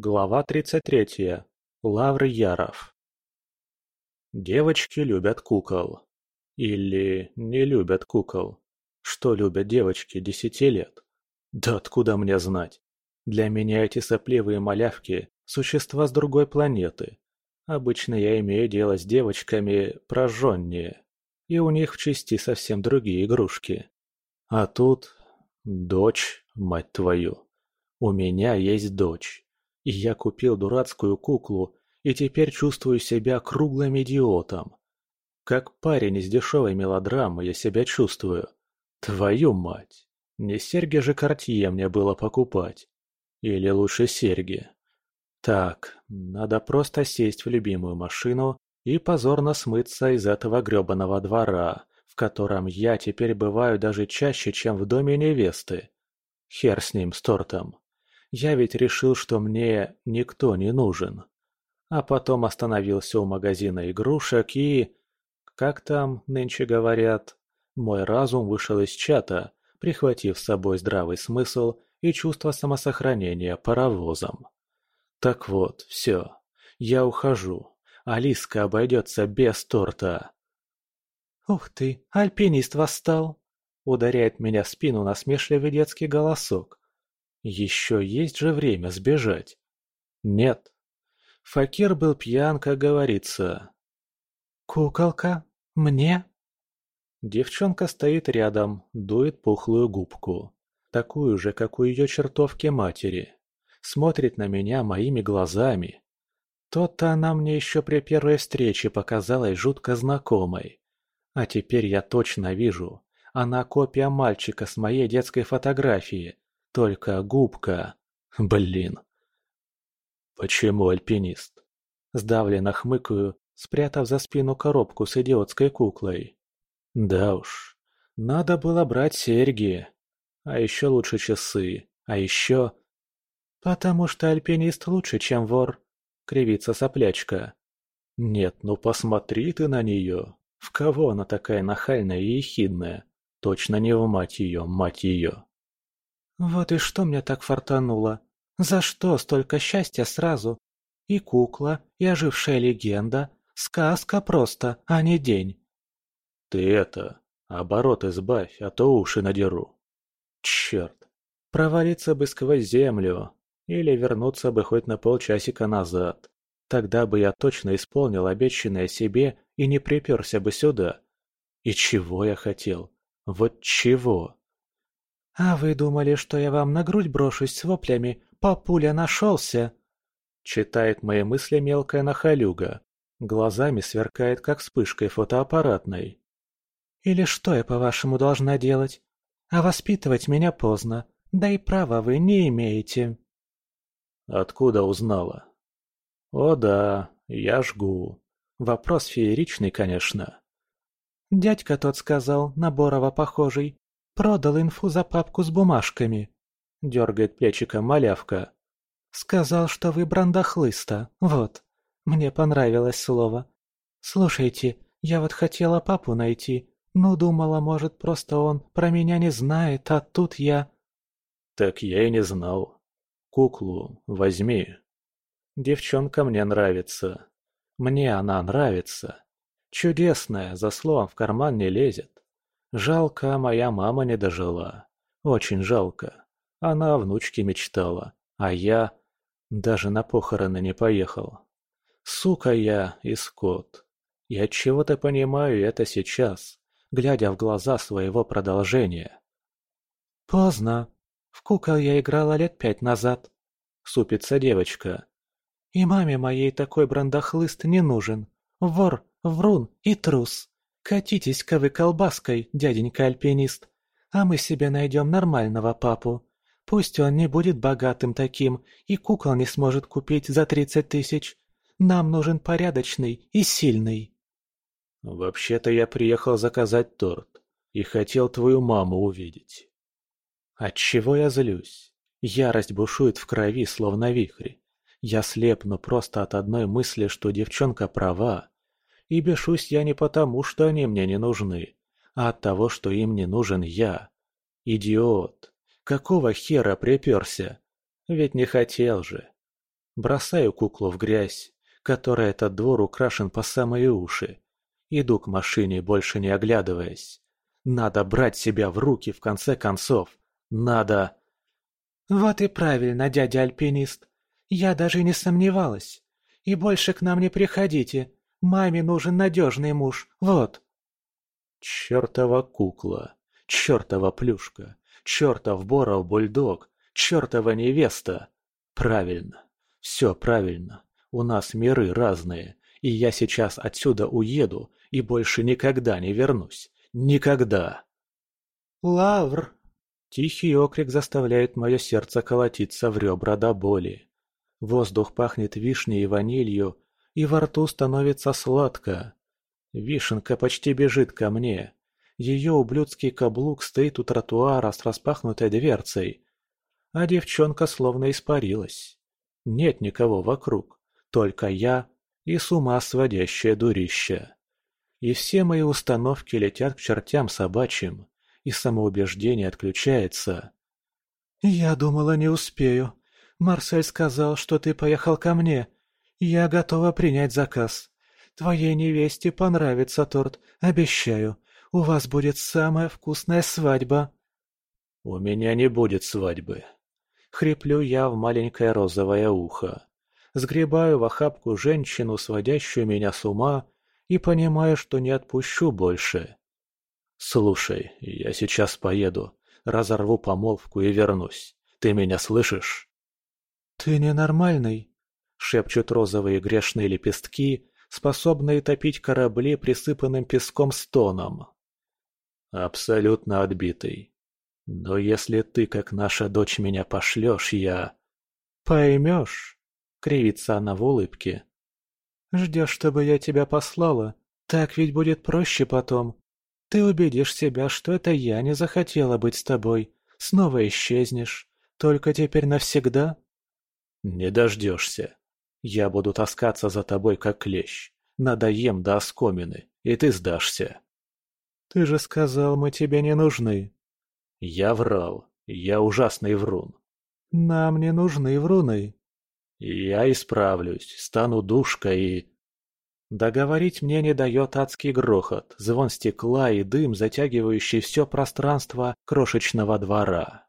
Глава 33. Лавр Яров. Девочки любят кукол. Или не любят кукол. Что любят девочки десяти лет? Да откуда мне знать? Для меня эти сопливые малявки – существа с другой планеты. Обычно я имею дело с девочками прожженнее, и у них в части совсем другие игрушки. А тут дочь, мать твою. У меня есть дочь. И я купил дурацкую куклу, и теперь чувствую себя круглым идиотом. Как парень из дешевой мелодрамы я себя чувствую. Твою мать! Не серьги же Кортье мне было покупать. Или лучше серьги. Так, надо просто сесть в любимую машину и позорно смыться из этого грёбаного двора, в котором я теперь бываю даже чаще, чем в доме невесты. Хер с ним, с тортом. Я ведь решил, что мне никто не нужен. А потом остановился у магазина игрушек и... Как там нынче говорят? Мой разум вышел из чата, прихватив с собой здравый смысл и чувство самосохранения паровозом. Так вот, все. Я ухожу. Алиска обойдется без торта. «Ух ты, альпинист восстал!» Ударяет меня в спину насмешливый детский голосок. Еще есть же время сбежать. Нет. Факир был пьян, как говорится. «Куколка? Мне?» Девчонка стоит рядом, дует пухлую губку. Такую же, как у ее чертовки матери. Смотрит на меня моими глазами. То-то она мне еще при первой встрече показалась жутко знакомой. А теперь я точно вижу. Она копия мальчика с моей детской фотографии, только губка. Блин. Почему альпинист? Сдавленно хмыкаю, спрятав за спину коробку с идиотской куклой. Да уж, надо было брать серьги. А еще лучше часы. А еще... Потому что альпинист лучше, чем вор. Кривится соплячка. Нет, ну посмотри ты на нее. В кого она такая нахальная и ехидная? Точно не в мать ее, мать ее. Вот и что мне так фартануло? За что столько счастья сразу? И кукла, и ожившая легенда. Сказка просто, а не день. Ты это, оборот избавь, а то уши надеру. Черт, провалиться бы сквозь землю. Или вернуться бы хоть на полчасика назад. Тогда бы я точно исполнил обещанное себе и не приперся бы сюда. И чего я хотел? Вот чего? «А вы думали, что я вам на грудь брошусь с воплями? Папуля нашелся!» Читает мои мысли мелкая нахалюга. Глазами сверкает, как вспышкой фотоаппаратной. «Или что я, по-вашему, должна делать? А воспитывать меня поздно, да и права вы не имеете». Откуда узнала? О да, я жгу. Вопрос фееричный, конечно. Дядька тот сказал, на Борова похожий, Продал инфу за папку с бумажками. Дергает плечиком малявка. Сказал, что вы брандахлыста. Вот. Мне понравилось слово. Слушайте, я вот хотела папу найти. Ну, думала, может, просто он про меня не знает, а тут я... Так я и не знал. Куклу возьми. Девчонка мне нравится. Мне она нравится. Чудесная, за словом в карман не лезет. Жалко, моя мама не дожила. Очень жалко. Она о внучке мечтала, а я даже на похороны не поехал. Сука я и скот. Я чего-то понимаю это сейчас, глядя в глаза своего продолжения. Поздно. В кукол я играла лет пять назад. Супится девочка. И маме моей такой брандахлыст не нужен. Вор, врун и трус. Катитесь-ка вы колбаской, дяденька альпинист, а мы себе найдем нормального папу. Пусть он не будет богатым таким и кукол не сможет купить за тридцать тысяч. Нам нужен порядочный и сильный. Вообще-то я приехал заказать торт и хотел твою маму увидеть. Отчего я злюсь? Ярость бушует в крови, словно вихрь. Я слепну просто от одной мысли, что девчонка права, и бешусь я не потому, что они мне не нужны, а от того, что им не нужен я. Идиот! Какого хера приперся? Ведь не хотел же. Бросаю куклу в грязь, которой этот двор украшен по самые уши. Иду к машине, больше не оглядываясь. Надо брать себя в руки в конце концов. Надо... Вот и правильно, дядя альпинист. Я даже не сомневалась. И больше к нам не приходите. Маме нужен надежный муж. Вот. Чёртова кукла. Чёртова плюшка. Чёртов Боров бульдог. Чёртова невеста. Правильно. Все правильно. У нас миры разные. И я сейчас отсюда уеду и больше никогда не вернусь. Никогда. Лавр. Тихий окрик заставляет мое сердце колотиться в ребра до боли. Воздух пахнет вишней и ванилью, и во рту становится сладко. Вишенка почти бежит ко мне. Ее ублюдский каблук стоит у тротуара с распахнутой дверцей. А девчонка словно испарилась. Нет никого вокруг, только я и с ума сводящее дурище. И все мои установки летят к чертям собачьим, и самоубеждение отключается. «Я думала, не успею. Марсель сказал, что ты поехал ко мне. Я готова принять заказ. Твоей невесте понравится торт, обещаю. У вас будет самая вкусная свадьба». «У меня не будет свадьбы». Хриплю я в маленькое розовое ухо. Сгребаю в охапку женщину, сводящую меня с ума, и понимаю, что не отпущу больше. «Слушай, я сейчас поеду, разорву помолвку и вернусь. Ты меня слышишь?» «Ты ненормальный», — шепчут розовые грешные лепестки, способные топить корабли присыпанным песком стоном. «Абсолютно отбитый. Но если ты, как наша дочь, меня пошлешь, я...» «Поймешь», — кривится она в улыбке. Ждешь, чтобы я тебя послала? Так ведь будет проще потом. Ты убедишь себя, что это я не захотела быть с тобой. Снова исчезнешь. Только теперь навсегда? Не дождешься. Я буду таскаться за тобой, как клещ. Надоем до оскомины, и ты сдашься. Ты же сказал, мы тебе не нужны. Я врал. Я ужасный врун. Нам не нужны вруны. Я исправлюсь, стану душкой и... Договорить мне не дает адский грохот, звон стекла и дым, затягивающий все пространство крошечного двора.